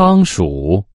仓鼠。